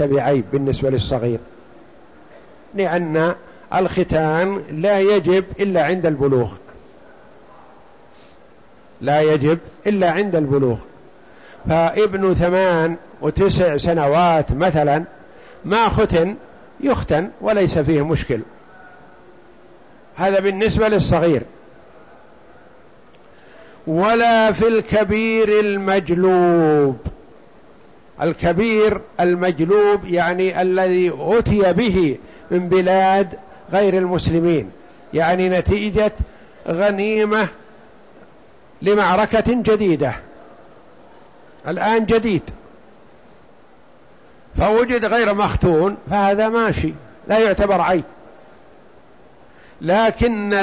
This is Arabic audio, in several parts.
ليس بعيب بالنسبة للصغير. لأن الختان لا يجب إلا عند البلوغ. لا يجب إلا عند البلوغ. فابن ثمان وتسع سنوات مثلا ما ختن يختن وليس فيه مشكل. هذا بالنسبة للصغير. ولا في الكبير المجلوب. الكبير المجلوب يعني الذي أتي به من بلاد غير المسلمين يعني نتيجة غنيمة لمعركة جديدة. الآن جديد. فوجد غير مختون فهذا ماشي لا يعتبر عيب. لكن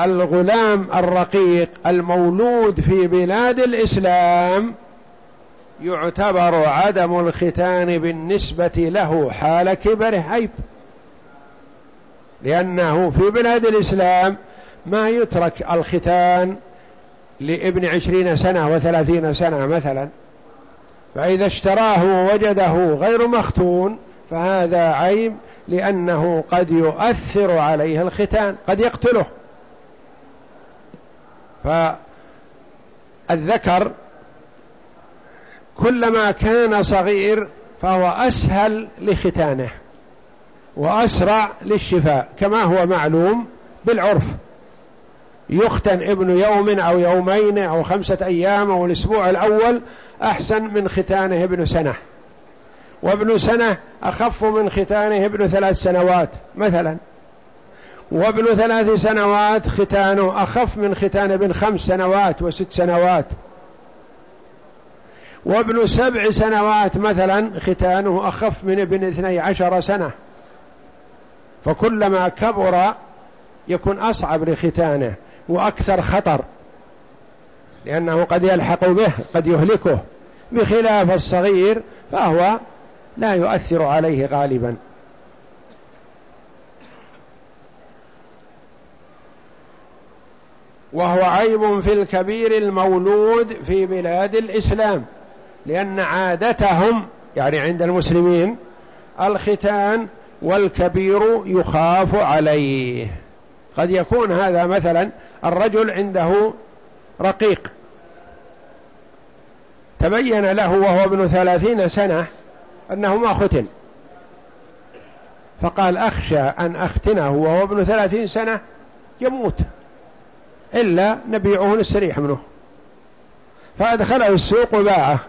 الغلام الرقيق المولود في بلاد الإسلام يعتبر عدم الختان بالنسبة له حال كبره عيب. لأنه في بلاد الإسلام ما يترك الختان لابن عشرين سنة وثلاثين سنة مثلا. فإذا اشتراه ووجده غير مختون فهذا عيب لأنه قد يؤثر عليه الختان قد يقتله. فالذكر كلما كان صغير فهو أسهل لختانه وأسرع للشفاء كما هو معلوم بالعرف. يختن ابن يوم أو يومين أو خمسة أيام أو الأسبوع الأول أحسن من ختانه ابن سنة. وابن سنة أخف من ختانه ابن ثلاث سنوات مثلا. وابن ثلاث سنوات ختانه أخف من ختان ابن خمس سنوات وست سنوات. وابن سبع سنوات مثلا ختانه أخف من ابن اثني عشر سنة. فكلما كبر يكون أصعب لختانه وأكثر خطر لأنه قد يلحق به قد يهلكه. بخلاف الصغير فهو لا يؤثر عليه غالبا. وهو عيب في الكبير المولود في بلاد الإسلام. لأن عادتهم يعني عند المسلمين الختان والكبير يخاف عليه. قد يكون هذا مثلا الرجل عنده رقيق. تبين له وهو ابن ثلاثين سنة أنه ما ختن. فقال أخشى أن أختنه وهو ابن ثلاثين سنة يموت. إلا نبيعه نستريح منه. فأدخله السوق وباعه.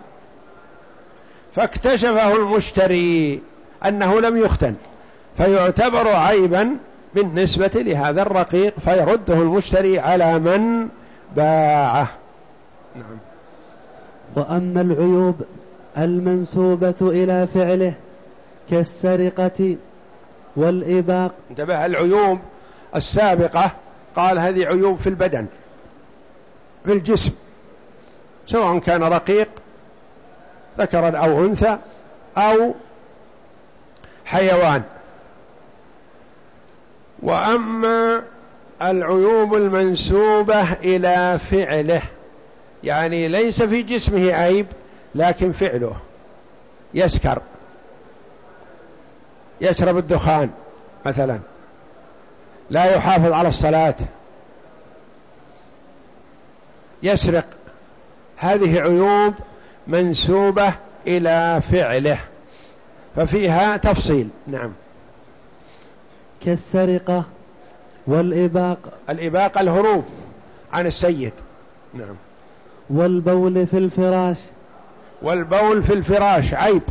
فاكتشفه المشتري أنه لم يختن فيعتبر عيبا بالنسبة لهذا الرقيق فيرده المشتري على من باعه. نعم. وأما العيوب المنسوبة إلى فعله كالسرقة والإباق. انتبه العيوب السابقة قال هذه عيوب في البدن في الجسم سواء كان رقيق ذكرا أو أنثى أو حيوان. وأما العيوب المنسوبة إلى فعله يعني ليس في جسمه عيب لكن فعله. يسكر. يشرب الدخان مثلا. لا يحافظ على الصلاة. يسرق. هذه عيوب منسوبة إلى فعله. ففيها تفصيل. نعم. كالسرقة والإباق الإباق الهروب عن السيد. نعم. والبول في الفراش. والبول في الفراش عيب.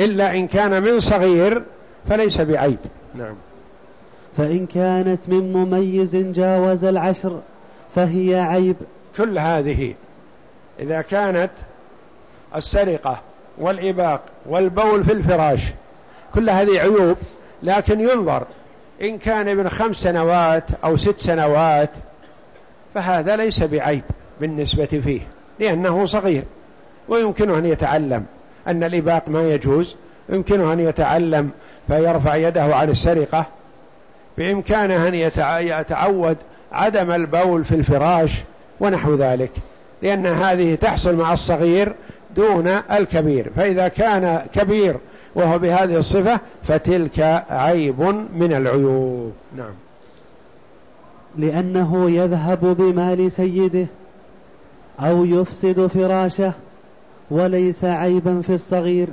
إلا إن كان من صغير فليس بعيب. نعم. فإن كانت من مميز جاوز العشر فهي عيب. كل هذه إذا كانت السرقة والإباق والبول في الفراش. كل هذه عيوب لكن ينظر إن كان ابن خمس سنوات أو ست سنوات فهذا ليس بعيب بالنسبة فيه لأنه صغير. ويمكنه أن يتعلم أن الإباق ما يجوز يمكنه أن يتعلم فيرفع يده عن السرقة بإمكانه أن يتعود عدم البول في الفراش ونحو ذلك. لأن هذه تحصل مع الصغير دون الكبير. فإذا كان كبير وهو بهذه الصفة فتلك عيب من العيوب. نعم. لأنه يذهب بمال سيده أو يفسد فراشه وليس عيبا في الصغير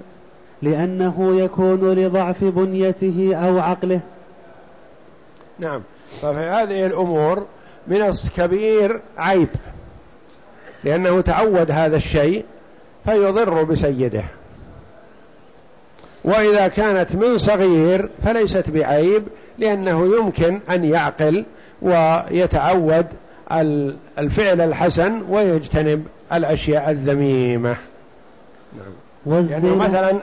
لأنه يكون لضعف بنيته أو عقله. نعم. ففي هذه الأمور من الكبير عيب لأنه تعود هذا الشيء فيضر بسيده. وإذا كانت من صغير فليست بعيب لأنه يمكن أن يعقل ويتعود الفعل الحسن ويجتنب الأشياء الذميمة. نعم. يعني مثلا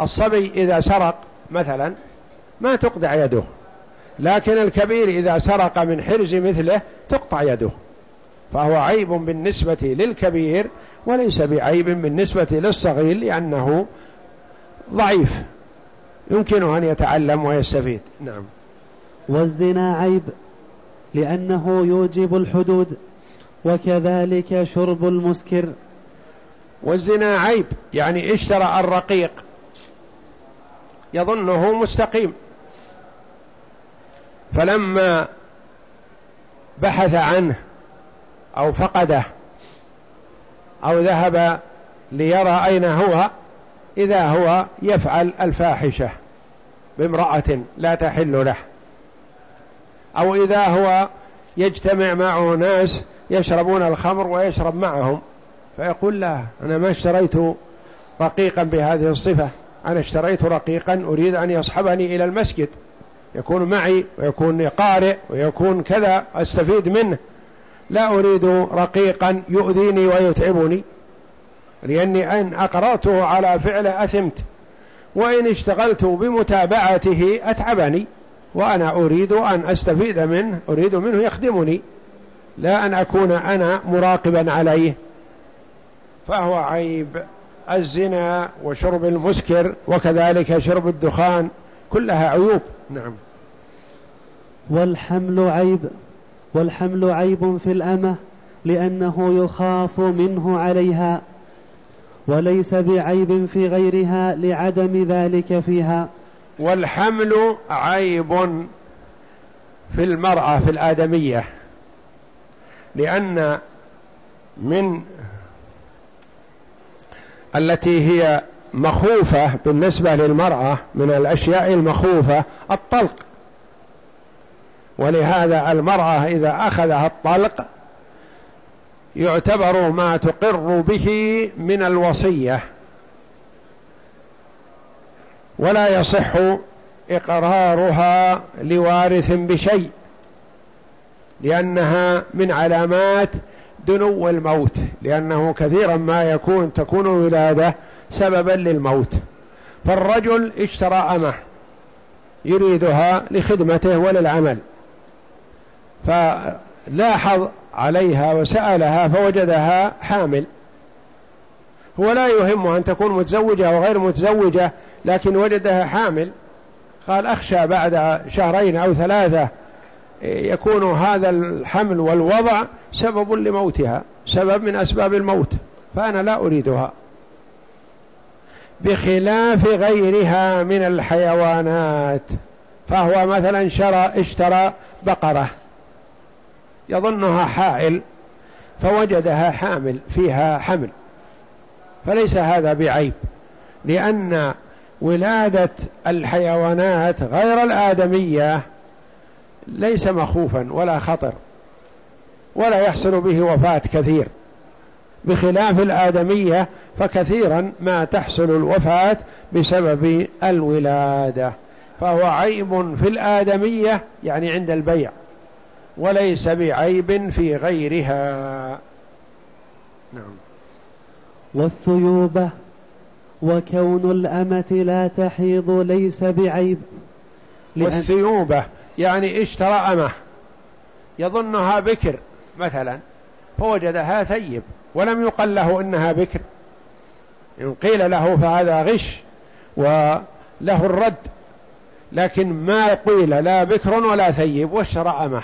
الصبي إذا سرق مثلا ما تقطع يده لكن الكبير إذا سرق من حرز مثله تقطع يده. فهو عيب بالنسبة للكبير وليس بعيب بالنسبة للصغير لأنه ضعيف. يمكنه أن يتعلم ويستفيد. نعم. والزنا عيب لأنه يوجب الحدود وكذلك شرب المسكر. والزنا عيب يعني اشترى الرقيق. يظنه مستقيم. فلما بحث عنه أو فقده أو ذهب ليرى أين هو إذا هو يفعل الفاحشة بامرأة لا تحل له. أو إذا هو يجتمع معه ناس يشربون الخمر ويشرب معهم. فيقول لا أنا ما اشتريت رقيقا بهذه الصفة. أنا اشتريت رقيقا أريد أن يصحبني إلى المسجد. يكون معي ويكون قارئ ويكون كذا أستفيد منه. لا أريد رقيقا يؤذيني ويتعبني لأني أن أقرأته على فعله أثمت وإن اشتغلت بمتابعته أتعبني وأنا أريد أن أستفيد منه أريد منه يخدمني لا أن أكون أنا مراقبا عليه. فهو عيب الزنا وشرب المسكر وكذلك شرب الدخان كلها عيوب. نعم. والحمل عيب. والحمل عيب في الأمة لأنه يخاف منه عليها وليس بعيب في غيرها لعدم ذلك فيها. والحمل عيب في المرأة في الآدمية لأن من التي هي مخوفة بالنسبة للمرأة من الأشياء المخوفة الطلق. ولهذا المرأة إذا أخذها الطلق يعتبر ما تقر به من الوصية ولا يصح إقرارها لوارث بشيء لأنها من علامات دنو الموت لأنه كثيرا ما يكون تكون الولادة سببا للموت. فالرجل اشترى أمة يريدها لخدمته وللعمل. فلاحظ عليها وسألها فوجدها حامل. هو لا يهم أن تكون متزوجة أو غير متزوجة لكن وجدها حامل. قال أخشى بعد شهرين أو ثلاثة يكون هذا الحمل والوضع سبب لموتها سبب من أسباب الموت فأنا لا أريدها. بخلاف غيرها من الحيوانات فهو مثلا شرى اشترى بقرة. يظنها حائل فوجدها حامل فيها حمل. فليس هذا بعيب لأن ولادة الحيوانات غير الآدمية ليس مخوفا ولا خطر ولا يحصل به وفاة كثير. بخلاف الآدمية فكثيرا ما تحصل الوفاة بسبب الولادة فهو عيب في الآدمية يعني عند البيع. وليس بعيب في غيرها. نعم. والثيوبة وكون الأمة لا تحيض ليس بعيب. والثيوبة يعني اشترى أمة. يظنها بكر مثلا فوجدها ثيب ولم يقل له إنها بكر. إن قيل له فهذا غش وله الرد لكن ما قيل لا بكر ولا ثيب واشترى أمة.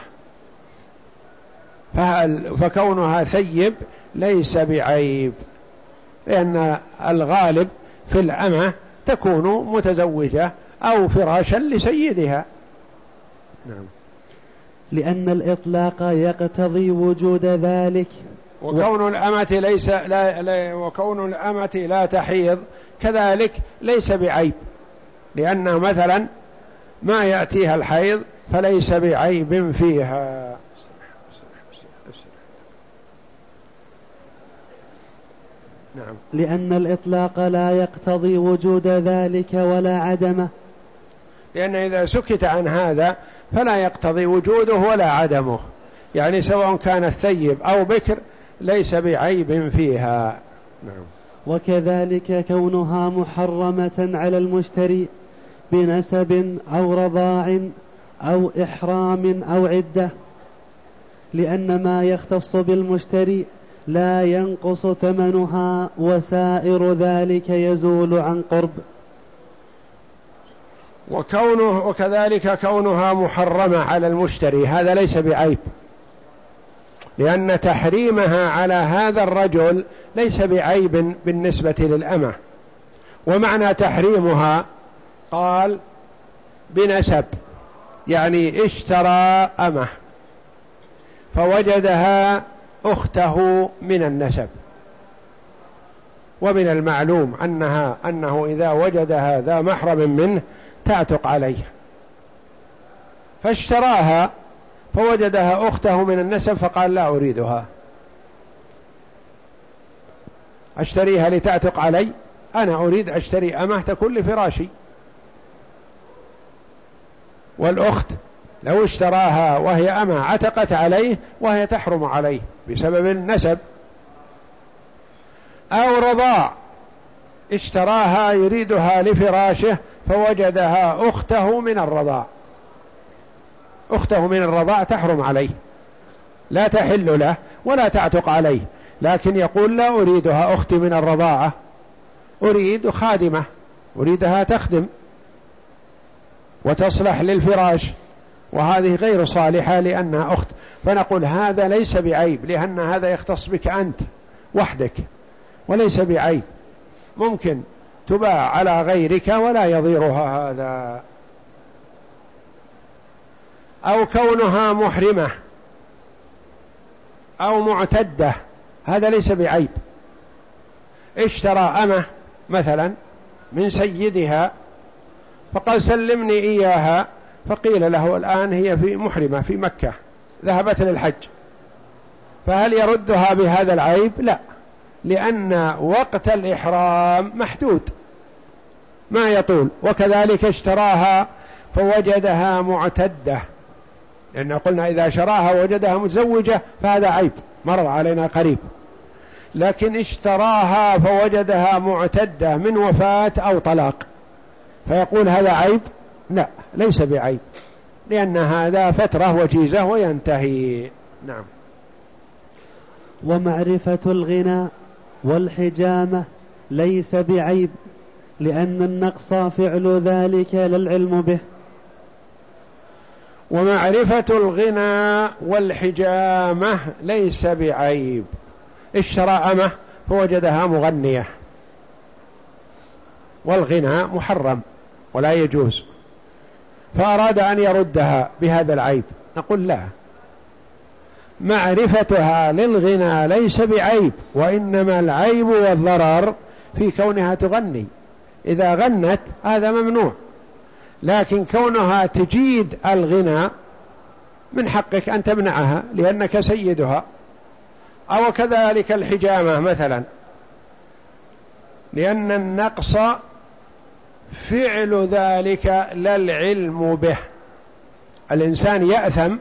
فكونها ثيب ليس بعيب. لأن الغالب في الأمة تكون متزوجة أو فراشا لسيدها. نعم. لأن الإطلاق يقتضي وجود ذلك. وكون الأمة ليس لا, لا وكون الأمة لا تحيض كذلك ليس بعيب. لأن مثلا ما يأتيها الحيض فليس بعيب فيها. نعم. لأن الإطلاق لا يقتضي وجود ذلك ولا عدمه. لأن إذا سكت عن هذا فلا يقتضي وجوده ولا عدمه. يعني سواء كان الثيب أو بكر ليس بعيب فيها. نعم. وكذلك كونها محرمة على المشتري بنسب أو رضاع أو إحرام أو عدة. لأن ما يختص بالمشتري لا ينقص ثمنها وسائر ذلك يزول عن قرب. وكونه وكذلك كونها محرمة على المشتري هذا ليس بعيب. لأن تحريمها على هذا الرجل ليس بعيب بالنسبة للأمة. ومعنى تحريمها قال بنسب يعني اشترى أمة فوجدها أخته من النسب ومن المعلوم أنها أنه إذا وجدها ذا محرم منه تعتق عليه فاشتراها فوجدها أخته من النسب فقال لا أريدها. أشتريها لتعتق علي؟ أنا أريد أشتري أمه تكون لفراشي والأخت لو اشتراها وهي أمة عتقت عليه وهي تحرم عليه بسبب النسب. أو رضاع اشتراها يريدها لفراشه فوجدها أخته من الرضاع. أخته من الرضاع تحرم عليه لا تحل له ولا تعتق عليه لكن يقول لا أريدها أختي من الرضاعة أريد خادمة أريدها تخدم وتصلح للفراش. وهذه غير صالحة لأنها أخت. فنقول هذا ليس بعيب لأن هذا يختص بك أنت وحدك وليس بعيب. ممكن تباع على غيرك ولا يضيرها هذا. أو كونها محرمة أو معتدة هذا ليس بعيب. اشترى أمة مثلا من سيدها فقال سلمني إياها فقيل له الآن هي في محرمة في مكة. ذهبت للحج. فهل يردها بهذا العيب؟ لا. لأن وقت الإحرام محدود. ما يطول. وكذلك اشتراها فوجدها معتدة. لأن قلنا إذا شراها وجدها متزوجة فهذا عيب. مر علينا قريب. لكن اشتراها فوجدها معتدة من وفاة أو طلاق. فيقول هذا عيب؟ لا ليس بعيب لأن هذا فترة وجيزة وينتهي. نعم. ومعرفة الغنى والحجامة ليس بعيب لأن النقص فعل ذلك للعلم به. ومعرفة الغنى والحجامة ليس بعيب. اشترى أمه فوجدها مغنية. والغنى محرم ولا يجوز. فأراد أن يردها بهذا العيب. نقول لا. معرفتها للغنى ليس بعيب وإنما العيب والضرر في كونها تغني. إذا غنت هذا ممنوع. لكن كونها تجيد الغنى من حقك أن تمنعها لأنك سيدها. أو كذلك الحجامة مثلا. لأن النقص فعل ذلك لا العلم به. الإنسان يأثم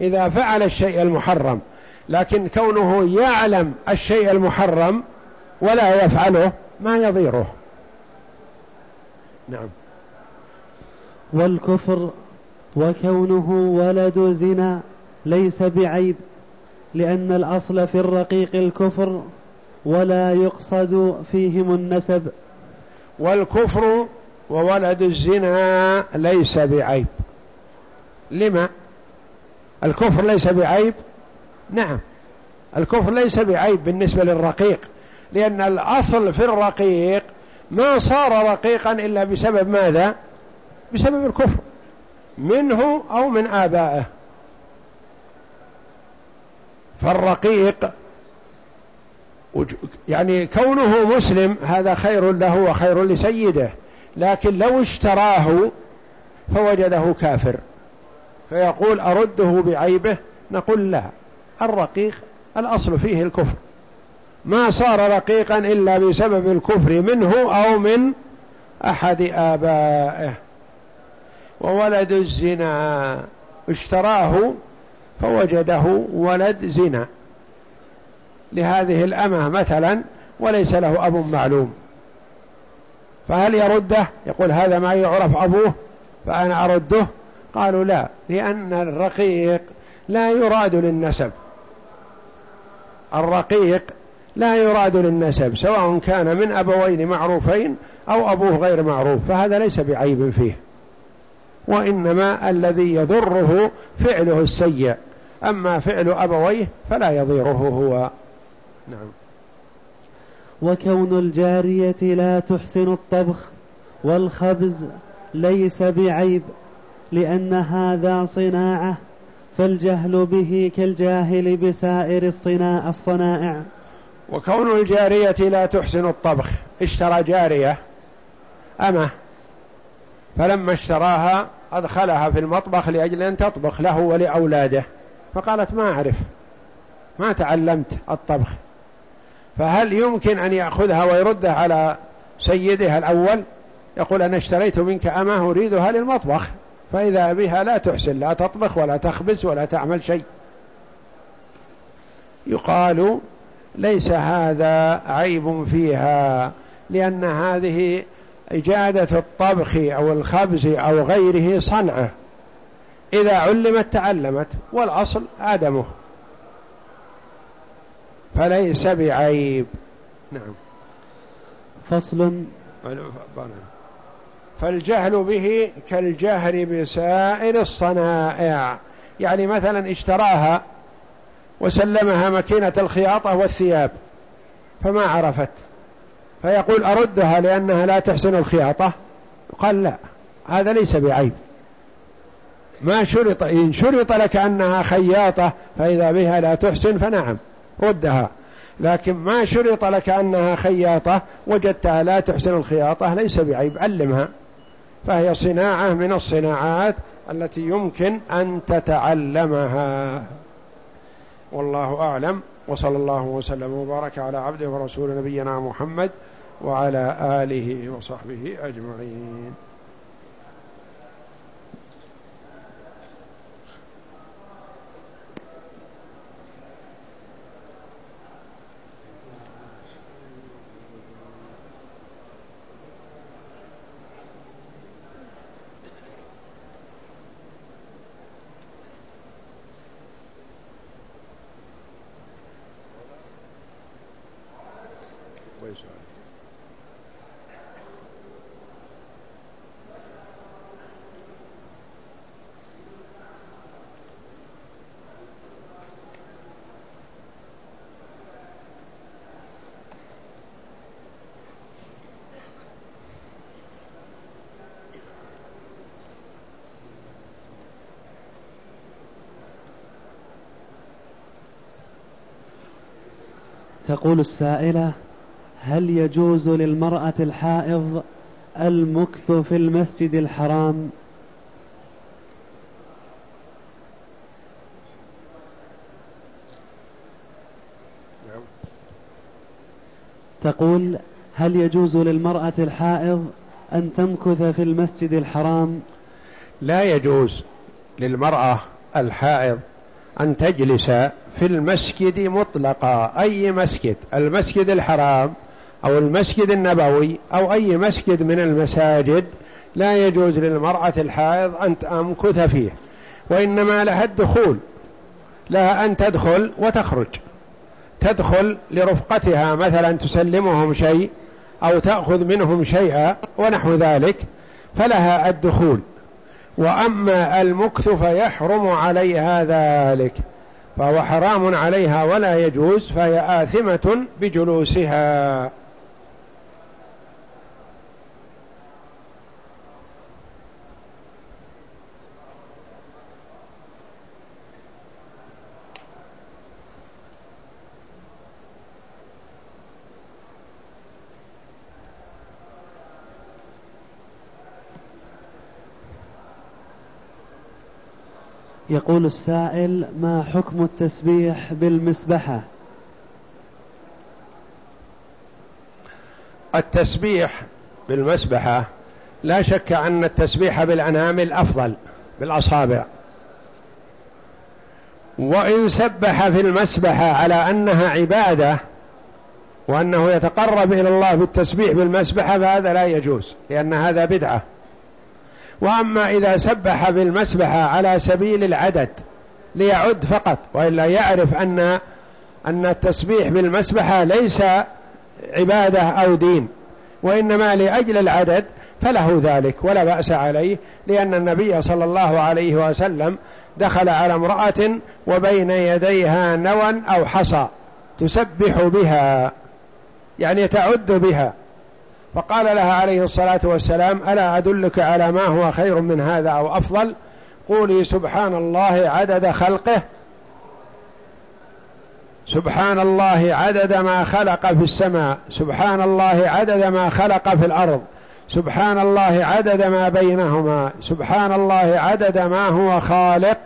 إذا فعل الشيء المحرم لكن كونه يعلم الشيء المحرم ولا يفعله ما يضيره. نعم. والكفر وكونه ولد زنا ليس بعيب لأن الأصل في الرقيق الكفر ولا يقصد فيهم النسب. والكفر وولد الزنا ليس بعيب. لما؟ الكفر ليس بعيب؟ نعم. الكفر ليس بعيب بالنسبة للرقيق لأن الأصل في الرقيق ما صار رقيقا إلا بسبب ماذا؟ بسبب الكفر منه أو من آبائه. فالرقيق يعني كونه مسلم هذا خير له وخير لسيده لكن لو اشتراه فوجده كافر. فيقول أرده بعيبه؟ نقول لا الرقيق الأصل فيه الكفر. ما صار رقيقا إلا بسبب الكفر منه أو من أحد آبائه. وولد الزنا اشتراه فوجده ولد زنا. لهذه الأمة مثلا وليس له أب معلوم. فهل يرده؟ يقول هذا ما يعرف أبوه فأنا أرده. قالوا لا لأن الرقيق لا يراد للنسب. الرقيق لا يراد للنسب سواء كان من أبوين معروفين أو أبوه غير معروف فهذا ليس بعيب فيه. وإنما الذي يضره فعله السيء. أما فعل أبويه فلا يضيره هو. نعم. وكون الجارية لا تحسن الطبخ والخبز ليس بعيب لأن هذا صناعة فالجهل به كالجاهل بسائر الصناع الصنائع. وكون الجارية لا تحسن الطبخ اشترى جارية أمه فلما اشتراها أدخلها في المطبخ لأجل أن تطبخ له ولأولاده فقالت ما أعرف ما تعلمت الطبخ. فهل يمكن أن يأخذها ويردها على سيدها الأول؟ يقول أنا اشتريت منك أمه أريدها للمطبخ فإذا بها لا تحسن لا تطبخ ولا تخبز ولا تعمل شيء. يقال ليس هذا عيب فيها لأن هذه إجادة الطبخ أو الخبز أو غيره صنعة. إذا علمت تعلمت والأصل آدمه. فليس بعيب. نعم. فصل. فالجهل به كالجهر بسائر الصنائع. يعني مثلا اشتراها وسلمها ماكينة الخياطة والثياب فما عرفت. فيقول أردها لأنها لا تحسن الخياطة؟ قال لا هذا ليس بعيب. ما شرط إن شرط لك أنها خياطة فإذا بها لا تحسن فنعم. ردها. لكن ما شرط لك أنها خياطة وجدتها لا تحسن الخياطة ليس بعيب. علمها. فهي صناعة من الصناعات التي يمكن أن تتعلمها. والله أعلم. وصلى الله وسلم وبارك على عبده ورسول نبينا محمد وعلى آله وصحبه أجمعين. تقول السائلة هل يجوز للمرأة الحائض المكث في المسجد الحرام؟ تقول هل يجوز للمرأة الحائض أن تمكث في المسجد الحرام؟ لا يجوز للمرأة الحائض أن تجلس في المسجد مطلقا. أي مسجد؟ المسجد الحرام أو المسجد النبوي أو أي مسجد من المساجد. لا يجوز للمرأة الحائض أن تمكث فيه وإنما لها الدخول لها أن تدخل وتخرج. تدخل لرفقتها مثلا تسلمهم شيء أو تأخذ منهم شيئا ونحو ذلك فلها الدخول. وأما المكث فيحرم عليها ذلك. فهو حرام عليها ولا يجوز فهي آثمة بجلوسها. يقول السائل ما حكم التسبيح بالمسبحة؟ التسبيح بالمسبحة لا شك أن التسبيح بالأنامل أفضل بالأصابع. وإن سبح في المسبحة على أنها عبادة وأنه يتقرب إلى الله بالتسبيح بالمسبحة فهذا لا يجوز لأن هذا بدعة. وأما إذا سبح بالمسبحة على سبيل العدد ليعد فقط وإلا يعرف أن أن التسبيح بالمسبحة ليس عبادة أو دين وإنما لأجل العدد فله ذلك ولا بأس عليه لأن النبي صلى الله عليه وسلم دخل على امرأة وبين يديها نوى أو حصى تسبح بها يعني تعد بها. فقال لها عليه الصلاة والسلام ألا أدلك على ما هو خير من هذا أو أفضل؟ قولي سبحان الله عدد خلقه. سبحان الله عدد ما خلق في السماء. سبحان الله عدد ما خلق في الأرض. سبحان الله عدد ما بينهما. سبحان الله عدد ما هو خالق.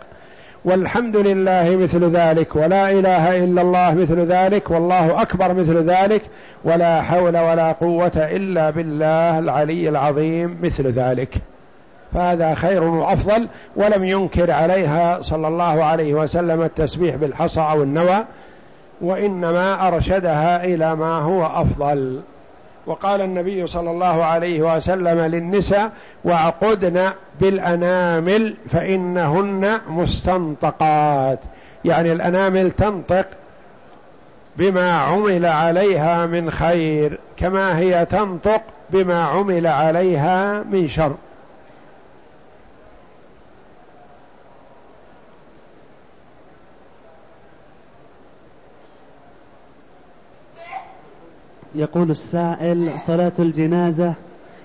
والحمد لله مثل ذلك ولا إله إلا الله مثل ذلك والله أكبر مثل ذلك ولا حول ولا قوة إلا بالله العلي العظيم مثل ذلك. فهذا خير وأفضل ولم ينكر عليها صلى الله عليه وسلم التسبيح بالحصى أو النوى وإنما أرشدها إلى ما هو أفضل. وقال النبي صلى الله عليه وسلم للنساء وعقدن بالأنامل فإنهن مستنطقات. يعني الأنامل تنطق بما عمل عليها من خير كما هي تنطق بما عمل عليها من شر. يقول السائل صلاة الجنازة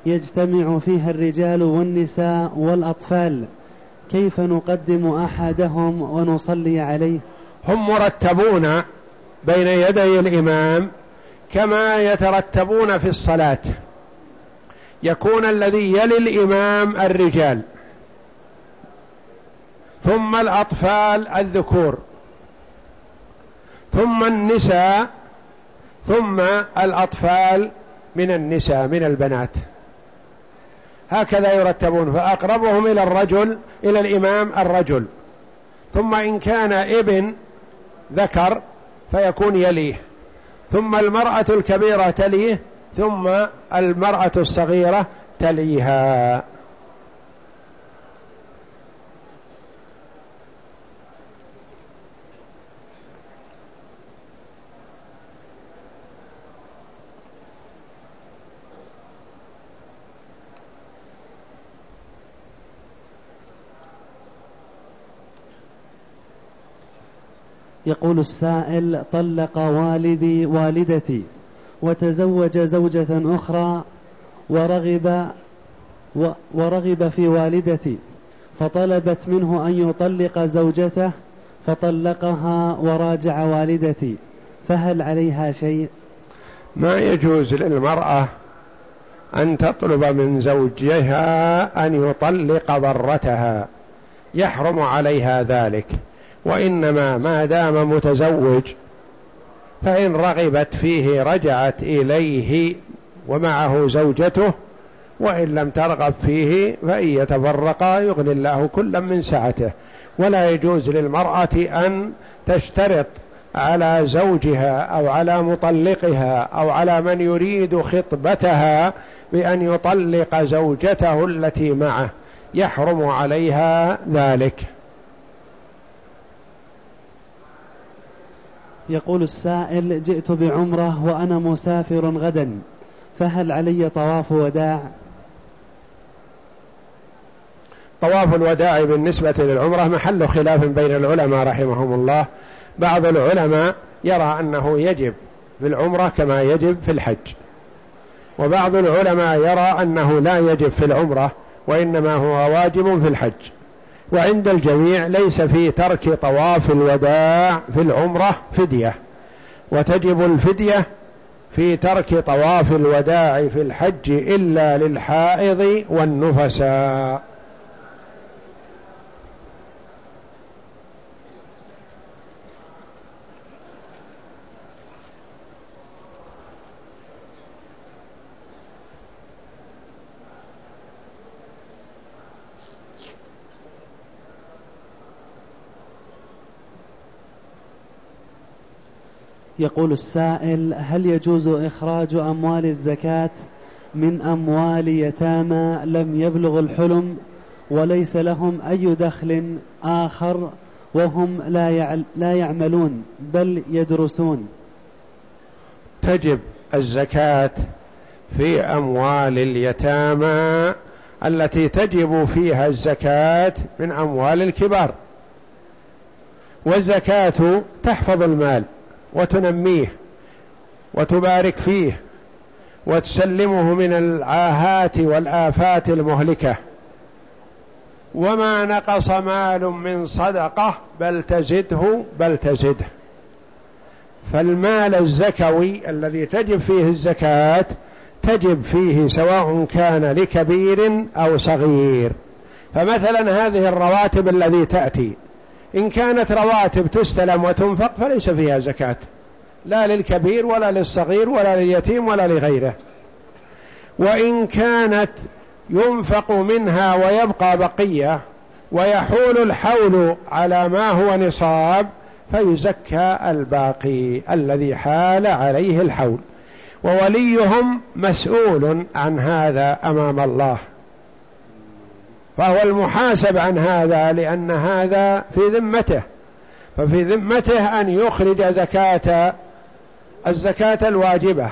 يجتمع فيها الرجال والنساء والأطفال. كيف نقدم أحدهم ونصلي عليه؟ هم مرتبون بين يدي الإمام كما يترتبون في الصلاة. يكون الذي يلي الإمام الرجال. ثم الأطفال الذكور. ثم النساء ثم الأطفال من النساء من البنات. هكذا يرتبون فأقربهم إلى الرجل إلى الإمام الرجل. ثم إن كان ابن ذكر فيكون يليه. ثم المرأة الكبيرة تليه ثم المرأة الصغيرة تليها. يقول السائل طلق والدي والدتي وتزوج زوجة أخرى ورغب ورغب في والدتي فطلبت منه أن يطلق زوجته فطلقها وراجع والدتي فهل عليها شيء؟ ما يجوز للمرأة أن تطلب من زوجها أن يطلق ضرتها يحرم عليها ذلك. وإنما ما دام متزوج فإن رغبت فيه رجعت إليه ومعه زوجته وإن لم ترغب فيه فإن يتفرقا يغني الله كلا من سعته. ولا يجوز للمرأة أن تشترط على زوجها أو على مطلقها أو على من يريد خطبتها بأن يطلق زوجته التي معه. يحرم عليها ذلك. يقول السائل جئت بعمرة وأنا مسافر غدا فهل علي طواف وداع؟ طواف الوداع بالنسبة للعمرة محل خلاف بين العلماء رحمهم الله. بعض العلماء يرى أنه يجب في العمرة كما يجب في الحج. وبعض العلماء يرى أنه لا يجب في العمرة وإنما هو واجب في الحج. وعند الجميع ليس في ترك طواف الوداع في العمرة فدية. وتجب الفدية في ترك طواف الوداع في الحج إلا للحائض والنفساء. يقول السائل هل يجوز إخراج أموال الزكاة من أموال يتامى لم يبلغ الحلم وليس لهم أي دخل آخر وهم لا لا يعملون بل يدرسون؟ تجب الزكاة في أموال اليتامى التي تجب فيها الزكاة من أموال الكبار. والزكاة تحفظ المال. وتنميه وتبارك فيه وتسلمه من العاهات والآفات المهلكة. وما نقص مال من صدقة بل تزده بل تزده. فالمال الزكوي الذي تجب فيه الزكاة تجب فيه سواء كان لكبير أو صغير. فمثلا هذه الرواتب الذي تأتي إن كانت رواتب تستلم وتنفق فليس فيها زكاة. لا للكبير ولا للصغير ولا لليتيم ولا لغيره. وإن كانت ينفق منها ويبقى بقية ويحول الحول على ما هو نصاب فيزكى الباقي الذي حال عليه الحول. ووليهم مسؤول عن هذا أمام الله. فهو المحاسب عن هذا لأن هذا في ذمته. ففي ذمته أن يخرج زكاة الزكاة الواجبة.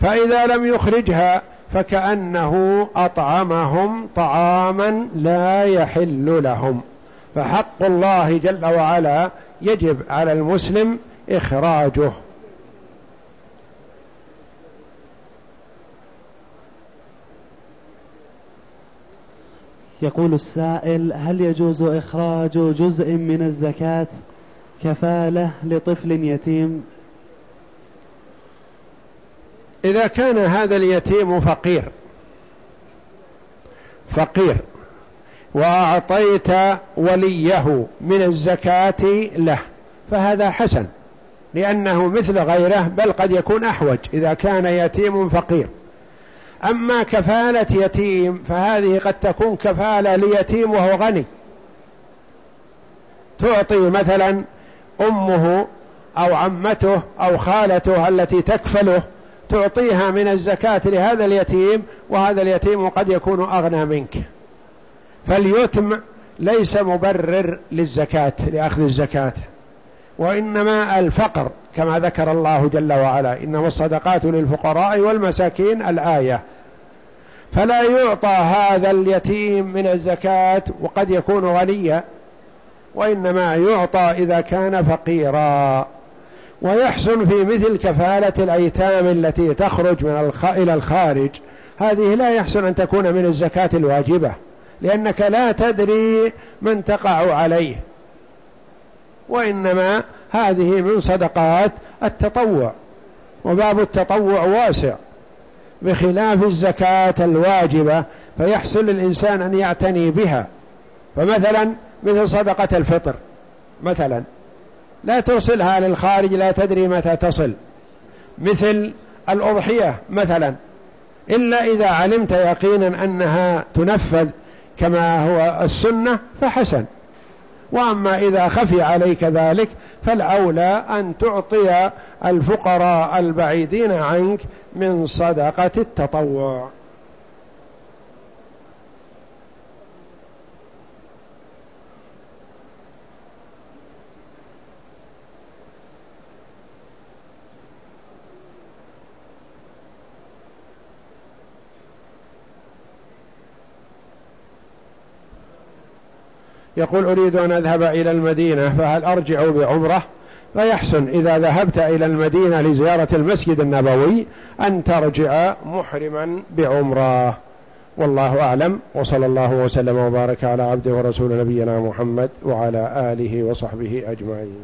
فإذا لم يخرجها فكأنه أطعمهم طعاما لا يحل لهم. فحق الله جل وعلا يجب على المسلم إخراجه. يقول السائل هل يجوز إخراج جزء من الزكاة كفالة لطفل يتيم؟ إذا كان هذا اليتيم فقير فقير وأعطيت وليه من الزكاة له فهذا حسن لأنه مثل غيره بل قد يكون أحوج إذا كان يتيم فقير. أما كفالة يتيم فهذه قد تكون كفالة ليتيم وهو غني. تعطي مثلا أمه أو عمته أو خالته التي تكفله تعطيها من الزكاة لهذا اليتيم وهذا اليتيم قد يكون أغنى منك. فاليتم ليس مبرر للزكاة لأخذ الزكاة وإنما الفقر. كما ذكر الله جل وعلا إنما الصدقات للفقراء والمساكين الآية. فلا يعطى هذا اليتيم من الزكاة وقد يكون غنيا وإنما يعطى إذا كان فقيرا. ويحسن في مثل كفالة الأيتام التي تخرج من الخ... إلى الخارج. هذه لا يحسن أن تكون من الزكاة الواجبة لأنك لا تدري من تقع عليه. وإنما هذه من صدقات التطوع وباب التطوع واسع بخلاف الزكاة الواجبة فيحسن للإنسان أن يعتني بها. فمثلا مثل صدقة الفطر مثلا لا ترسلها للخارج لا تدري متى تصل. مثل الأضحية مثلا إلا إذا علمت يقينا أنها تنفذ كما هو السنة فحسن. وأما إذا خفي عليك ذلك فالأولى أن تعطي الفقراء البعيدين عنك من صدقة التطوع. يقول أريد أن أذهب إلى المدينة فهل أرجع بعمرة؟ فيحسن إذا ذهبت إلى المدينة لزيارة المسجد النبوي أن ترجع محرما بعمرة. والله أعلم وصلى الله وسلم وبارك على عبده ورسول نبينا محمد وعلى آله وصحبه أجمعين.